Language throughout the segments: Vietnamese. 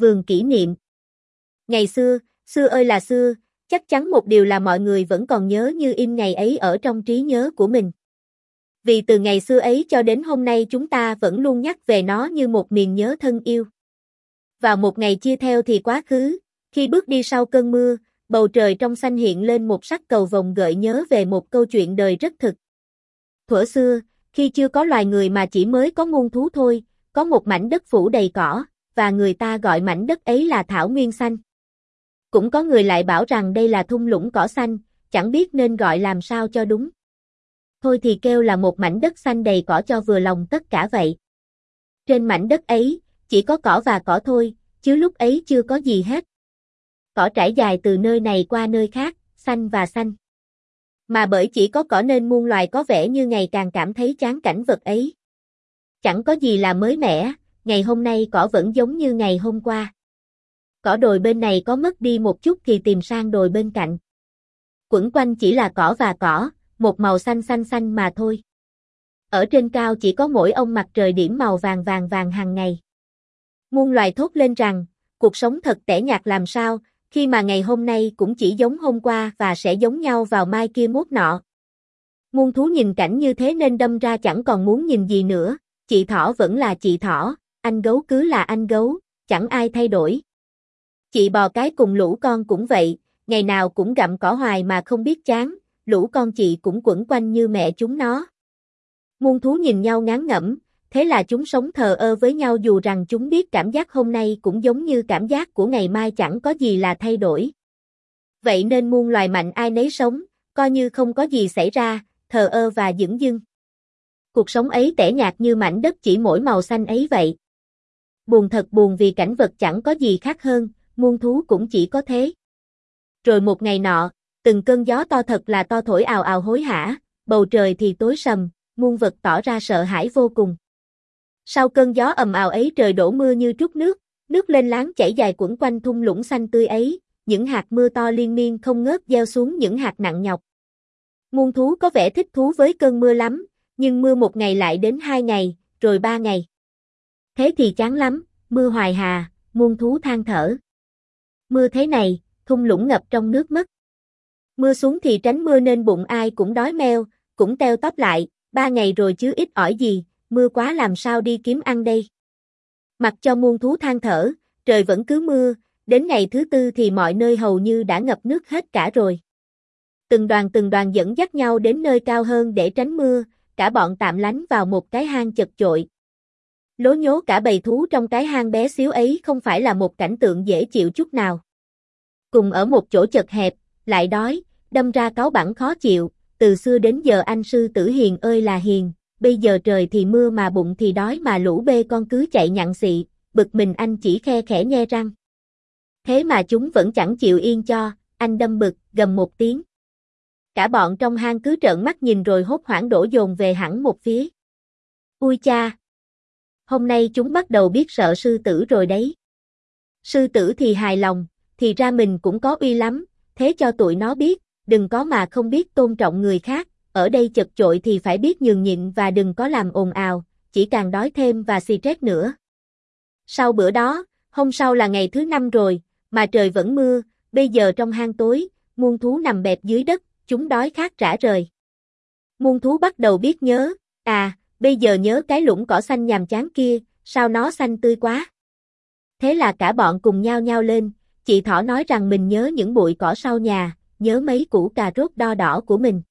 vườn kỷ niệm. Ngày xưa, xưa ơi là xưa, chắc chắn một điều là mọi người vẫn còn nhớ như in ngày ấy ở trong trí nhớ của mình. Vì từ ngày xưa ấy cho đến hôm nay chúng ta vẫn luôn nhắc về nó như một miền nhớ thân yêu. Vào một ngày chia theo thì quá khứ, khi bước đi sau cơn mưa, bầu trời trong xanh hiện lên một sắc cầu vồng gợi nhớ về một câu chuyện đời rất thực. Thuở xưa, khi chưa có loài người mà chỉ mới có muôn thú thôi, có một mảnh đất phủ đầy cỏ, và người ta gọi mảnh đất ấy là Thảo Nguyên Xanh. Cũng có người lại bảo rằng đây là thung lũng cỏ xanh, chẳng biết nên gọi làm sao cho đúng. Thôi thì kêu là một mảnh đất xanh đầy cỏ cho vừa lòng tất cả vậy. Trên mảnh đất ấy, chỉ có cỏ và cỏ thôi, chứ lúc ấy chưa có gì hết. Cỏ trải dài từ nơi này qua nơi khác, xanh và xanh. Mà bởi chỉ có cỏ nên muôn loài có vẻ như ngày càng cảm thấy chán cảnh vật ấy. Chẳng có gì là mới mẻ, ngày hôm nay cỏ vẫn giống như ngày hôm qua. Cỏ đồi bên này có mất đi một chút thì tìm sang đồi bên cạnh. Quẩn quanh chỉ là cỏ và cỏ, một màu xanh xanh xanh mà thôi. Ở trên cao chỉ có mỗi ông mặt trời điểm màu vàng vàng vàng hàng ngày. Muôn loài thốt lên rằng, cuộc sống thật tẻ nhạt làm sao, khi mà ngày hôm nay cũng chỉ giống hôm qua và sẽ giống nhau vào mai kia mốt nọ. Muôn thú nhìn cảnh như thế nên đâm ra chẳng còn muốn nhìn gì nữa, chị thỏ vẫn là chị thỏ, anh gấu cứ là anh gấu, chẳng ai thay đổi. Chị bò cái cùng lũ con cũng vậy, ngày nào cũng gặm cỏ hoài mà không biết chán, lũ con chị cũng quẩn quanh như mẹ chúng nó. Muôn thú nhìn nhau ngán ngẩm, thế là chúng sống thờ ơ với nhau dù rằng chúng biết cảm giác hôm nay cũng giống như cảm giác của ngày mai chẳng có gì là thay đổi. Vậy nên muôn loài mạnh ai nấy sống, coi như không có gì xảy ra, thờ ơ và dững dưng. Cuộc sống ấy tẻ nhạt như mảnh đất chỉ mỗi màu xanh ấy vậy. Buồn thật buồn vì cảnh vật chẳng có gì khác hơn, muôn thú cũng chỉ có thế. Rồi một ngày nọ, từng cơn gió to thật là to thổi ào ào hối hả, bầu trời thì tối sầm, muôn vật tỏ ra sợ hãi vô cùng. Sau cơn gió ầm ào ấy trời đổ mưa như trút nước, nước lên láng chảy dài quẩn quanh thung lũng xanh tươi ấy, những hạt mưa to liên miên không ngớt gieo xuống những hạt nặng nhọc. Muôn thú có vẻ thích thú với cơn mưa lắm, nhưng mưa một ngày lại đến hai ngày, rồi ba ngày. Thế thì chán lắm, mưa hoài hà, muôn thú than thở. Mưa thế này, thung lũng ngập trong nước mất. Mưa xuống thì tránh mưa nên bụng ai cũng đói meo, cũng teo tóp lại, ba ngày rồi chứ ít ỏi gì, mưa quá làm sao đi kiếm ăn đây. Mặc cho muôn thú than thở, trời vẫn cứ mưa, đến ngày thứ tư thì mọi nơi hầu như đã ngập nước hết cả rồi. Từng đoàn từng đoàn dẫn dắt nhau đến nơi cao hơn để tránh mưa, cả bọn tạm lánh vào một cái hang chật chội. Lố nhố cả bầy thú trong cái hang bé xíu ấy không phải là một cảnh tượng dễ chịu chút nào. Cùng ở một chỗ chật hẹp, lại đói, đâm ra cáo bẳn khó chịu, từ xưa đến giờ anh sư tử hiền ơi là hiền, bây giờ trời thì mưa mà bụng thì đói mà lũ bê con cứ chạy nhặn xị, bực mình anh chỉ khe khẽ nhe răng. Thế mà chúng vẫn chẳng chịu yên cho, anh đâm bực, gầm một tiếng. Cả bọn trong hang cứ trợn mắt nhìn rồi hốt hoảng đổ dồn về hẳn một phía. Ui cha! Hôm nay chúng bắt đầu biết sợ sư tử rồi đấy. Sư tử thì hài lòng, thì ra mình cũng có uy lắm, thế cho tụi nó biết, đừng có mà không biết tôn trọng người khác, ở đây chật chội thì phải biết nhường nhịn và đừng có làm ồn ào, chỉ càng đói thêm và xì trét nữa. Sau bữa đó, hôm sau là ngày thứ năm rồi, mà trời vẫn mưa, bây giờ trong hang tối, muôn thú nằm bẹp dưới đất, chúng đói khát rã rời. Muôn thú bắt đầu biết nhớ, à, bây giờ nhớ cái lũng cỏ xanh nhàm chán kia, sao nó xanh tươi quá. Thế là cả bọn cùng nhau nhau lên, chị Thỏ nói rằng mình nhớ những bụi cỏ sau nhà, nhớ mấy củ cà rốt đo đỏ của mình.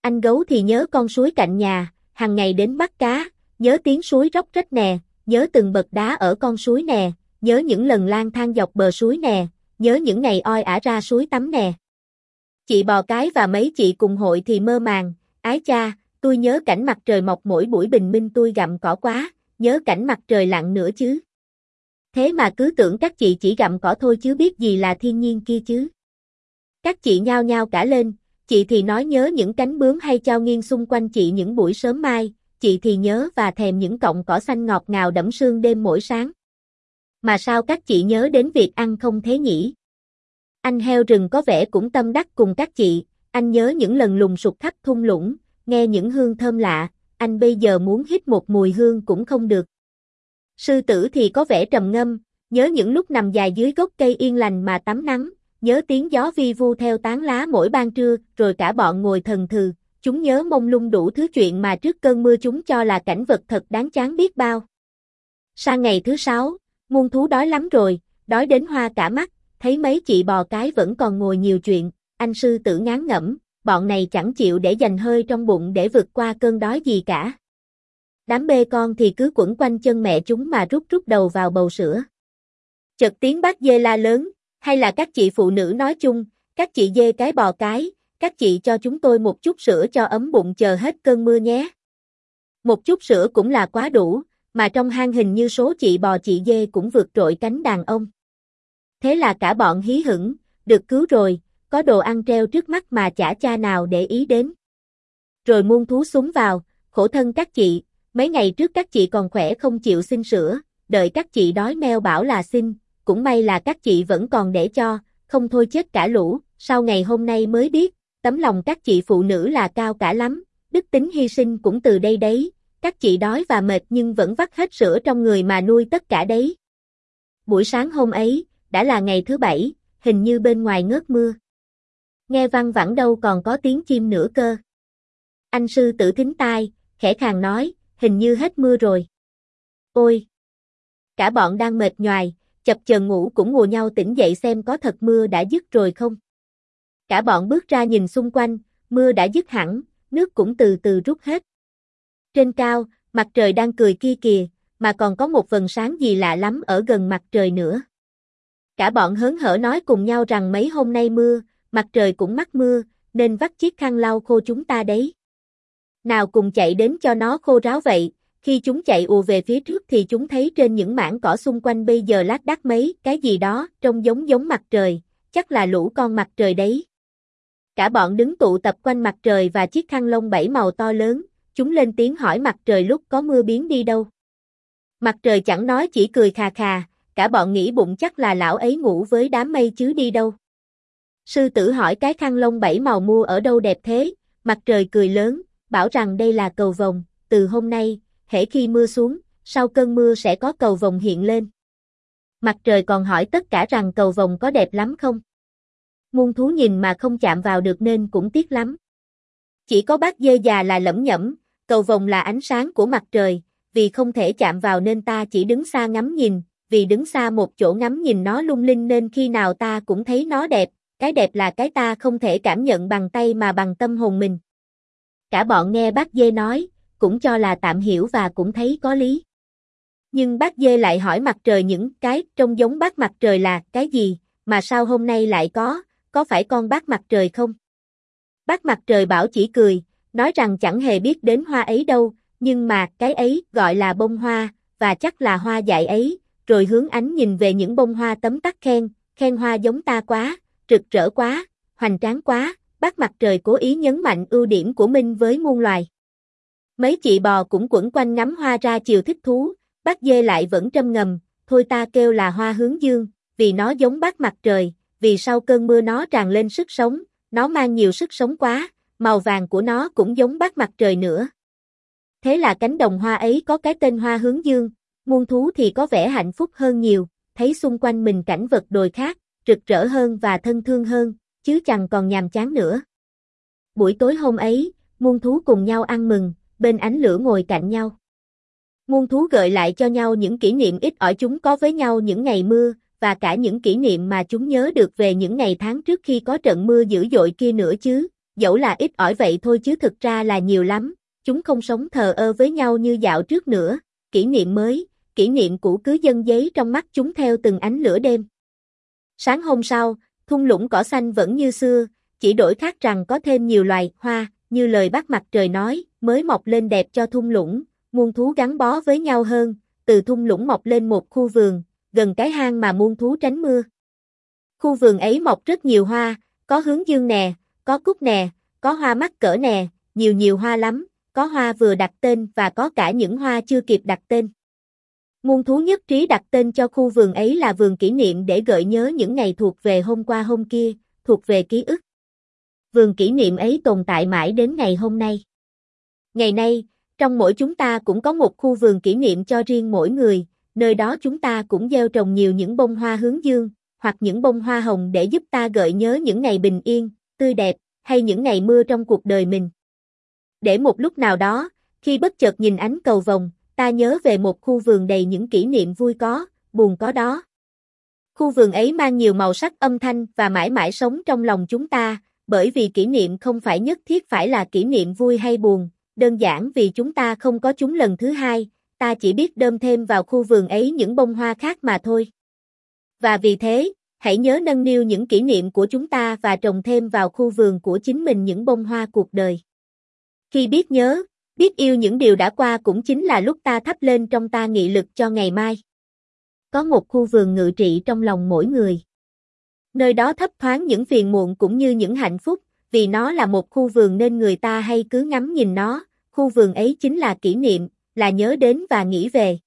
Anh gấu thì nhớ con suối cạnh nhà, hàng ngày đến bắt cá, nhớ tiếng suối róc rách nè, nhớ từng bậc đá ở con suối nè, nhớ những lần lang thang dọc bờ suối nè, nhớ những ngày oi ả ra suối tắm nè. Chị bò cái và mấy chị cùng hội thì mơ màng, ái cha, tôi nhớ cảnh mặt trời mọc mỗi buổi bình minh tôi gặm cỏ quá, nhớ cảnh mặt trời lặn nữa chứ. Thế mà cứ tưởng các chị chỉ gặm cỏ thôi chứ biết gì là thiên nhiên kia chứ. Các chị nhao nhao cả lên, chị thì nói nhớ những cánh bướm hay trao nghiêng xung quanh chị những buổi sớm mai, chị thì nhớ và thèm những cọng cỏ xanh ngọt ngào đẫm sương đêm mỗi sáng. Mà sao các chị nhớ đến việc ăn không thế nhỉ? Anh heo rừng có vẻ cũng tâm đắc cùng các chị, anh nhớ những lần lùng sụt khắp thung lũng, nghe những hương thơm lạ, anh bây giờ muốn hít một mùi hương cũng không được. Sư tử thì có vẻ trầm ngâm, nhớ những lúc nằm dài dưới gốc cây yên lành mà tắm nắng, nhớ tiếng gió vi vu theo tán lá mỗi ban trưa, rồi cả bọn ngồi thần thừ, chúng nhớ mông lung đủ thứ chuyện mà trước cơn mưa chúng cho là cảnh vật thật đáng chán biết bao. Sang ngày thứ sáu, muôn thú đói lắm rồi, đói đến hoa cả mắt, thấy mấy chị bò cái vẫn còn ngồi nhiều chuyện, anh sư tử ngán ngẩm, bọn này chẳng chịu để dành hơi trong bụng để vượt qua cơn đói gì cả. Đám bê con thì cứ quẩn quanh chân mẹ chúng mà rút rút đầu vào bầu sữa. Chợt tiếng bác dê la lớn, hay là các chị phụ nữ nói chung, các chị dê cái bò cái, các chị cho chúng tôi một chút sữa cho ấm bụng chờ hết cơn mưa nhé. Một chút sữa cũng là quá đủ, mà trong hang hình như số chị bò chị dê cũng vượt trội cánh đàn ông. Thế là cả bọn hí hửng, được cứu rồi, có đồ ăn treo trước mắt mà chả cha nào để ý đến. Rồi muôn thú súng vào, khổ thân các chị, mấy ngày trước các chị còn khỏe không chịu xin sữa, đợi các chị đói meo bảo là xin, cũng may là các chị vẫn còn để cho, không thôi chết cả lũ, sau ngày hôm nay mới biết, tấm lòng các chị phụ nữ là cao cả lắm, đức tính hy sinh cũng từ đây đấy, các chị đói và mệt nhưng vẫn vắt hết sữa trong người mà nuôi tất cả đấy. Buổi sáng hôm ấy, đã là ngày thứ bảy, hình như bên ngoài ngớt mưa. Nghe văng vẳng đâu còn có tiếng chim nữa cơ. Anh sư tử thính tai, khẽ khàng nói, hình như hết mưa rồi. Ôi! Cả bọn đang mệt nhoài, chập chờn ngủ cũng ngồi nhau tỉnh dậy xem có thật mưa đã dứt rồi không. Cả bọn bước ra nhìn xung quanh, mưa đã dứt hẳn, nước cũng từ từ rút hết. Trên cao, mặt trời đang cười kia kìa, mà còn có một vần sáng gì lạ lắm ở gần mặt trời nữa. Cả bọn hớn hở nói cùng nhau rằng mấy hôm nay mưa, mặt trời cũng mắc mưa, nên vắt chiếc khăn lau khô chúng ta đấy. Nào cùng chạy đến cho nó khô ráo vậy, khi chúng chạy ùa về phía trước thì chúng thấy trên những mảng cỏ xung quanh bây giờ lát đác mấy cái gì đó trông giống giống mặt trời, chắc là lũ con mặt trời đấy. Cả bọn đứng tụ tập quanh mặt trời và chiếc khăn lông bảy màu to lớn, chúng lên tiếng hỏi mặt trời lúc có mưa biến đi đâu. Mặt trời chẳng nói chỉ cười khà khà, cả bọn nghĩ bụng chắc là lão ấy ngủ với đám mây chứ đi đâu. Sư tử hỏi cái khăn lông bảy màu mua ở đâu đẹp thế, mặt trời cười lớn, bảo rằng đây là cầu vồng, từ hôm nay, hễ khi mưa xuống, sau cơn mưa sẽ có cầu vồng hiện lên. Mặt trời còn hỏi tất cả rằng cầu vồng có đẹp lắm không? Muôn thú nhìn mà không chạm vào được nên cũng tiếc lắm. Chỉ có bác dê già là lẩm nhẩm, cầu vồng là ánh sáng của mặt trời, vì không thể chạm vào nên ta chỉ đứng xa ngắm nhìn, vì đứng xa một chỗ ngắm nhìn nó lung linh nên khi nào ta cũng thấy nó đẹp, cái đẹp là cái ta không thể cảm nhận bằng tay mà bằng tâm hồn mình. Cả bọn nghe bác dê nói, cũng cho là tạm hiểu và cũng thấy có lý. Nhưng bác dê lại hỏi mặt trời những cái trông giống bác mặt trời là cái gì, mà sao hôm nay lại có, có phải con bác mặt trời không? Bác mặt trời bảo chỉ cười, nói rằng chẳng hề biết đến hoa ấy đâu, nhưng mà cái ấy gọi là bông hoa, và chắc là hoa dại ấy, rồi hướng ánh nhìn về những bông hoa tấm tắc khen, khen hoa giống ta quá, rực rỡ quá, hoành tráng quá, bác mặt trời cố ý nhấn mạnh ưu điểm của mình với muôn loài. Mấy chị bò cũng quẩn quanh ngắm hoa ra chiều thích thú, bác dê lại vẫn trâm ngầm, thôi ta kêu là hoa hướng dương, vì nó giống bác mặt trời, vì sau cơn mưa nó tràn lên sức sống, nó mang nhiều sức sống quá, màu vàng của nó cũng giống bác mặt trời nữa. Thế là cánh đồng hoa ấy có cái tên hoa hướng dương, muôn thú thì có vẻ hạnh phúc hơn nhiều, thấy xung quanh mình cảnh vật đồi khác, rực rỡ hơn và thân thương hơn, chứ chẳng còn nhàm chán nữa. Buổi tối hôm ấy, muôn thú cùng nhau ăn mừng, bên ánh lửa ngồi cạnh nhau. Muôn thú gợi lại cho nhau những kỷ niệm ít ỏi chúng có với nhau những ngày mưa, và cả những kỷ niệm mà chúng nhớ được về những ngày tháng trước khi có trận mưa dữ dội kia nữa chứ, dẫu là ít ỏi vậy thôi chứ thực ra là nhiều lắm, chúng không sống thờ ơ với nhau như dạo trước nữa, kỷ niệm mới, kỷ niệm cũ cứ dân giấy trong mắt chúng theo từng ánh lửa đêm. Sáng hôm sau, thung lũng cỏ xanh vẫn như xưa, chỉ đổi khác rằng có thêm nhiều loài hoa, như lời bác mặt trời nói, mới mọc lên đẹp cho thung lũng, muôn thú gắn bó với nhau hơn, từ thung lũng mọc lên một khu vườn, gần cái hang mà muôn thú tránh mưa. Khu vườn ấy mọc rất nhiều hoa, có hướng dương nè, có cúc nè, có hoa mắt cỡ nè, nhiều nhiều hoa lắm, có hoa vừa đặt tên và có cả những hoa chưa kịp đặt tên. Muôn thú nhất trí đặt tên cho khu vườn ấy là vườn kỷ niệm để gợi nhớ những ngày thuộc về hôm qua hôm kia, thuộc về ký ức. Vườn kỷ niệm ấy tồn tại mãi đến ngày hôm nay. Ngày nay, trong mỗi chúng ta cũng có một khu vườn kỷ niệm cho riêng mỗi người, nơi đó chúng ta cũng gieo trồng nhiều những bông hoa hướng dương, hoặc những bông hoa hồng để giúp ta gợi nhớ những ngày bình yên, tươi đẹp, hay những ngày mưa trong cuộc đời mình. Để một lúc nào đó, khi bất chợt nhìn ánh cầu vồng, ta nhớ về một khu vườn đầy những kỷ niệm vui có, buồn có đó. Khu vườn ấy mang nhiều màu sắc âm thanh và mãi mãi sống trong lòng chúng ta, bởi vì kỷ niệm không phải nhất thiết phải là kỷ niệm vui hay buồn, đơn giản vì chúng ta không có chúng lần thứ hai, ta chỉ biết đơm thêm vào khu vườn ấy những bông hoa khác mà thôi. Và vì thế, hãy nhớ nâng niu những kỷ niệm của chúng ta và trồng thêm vào khu vườn của chính mình những bông hoa cuộc đời. Khi biết nhớ, biết yêu những điều đã qua cũng chính là lúc ta thắp lên trong ta nghị lực cho ngày mai. Có một khu vườn ngự trị trong lòng mỗi người. Nơi đó thấp thoáng những phiền muộn cũng như những hạnh phúc, vì nó là một khu vườn nên người ta hay cứ ngắm nhìn nó, khu vườn ấy chính là kỷ niệm, là nhớ đến và nghĩ về.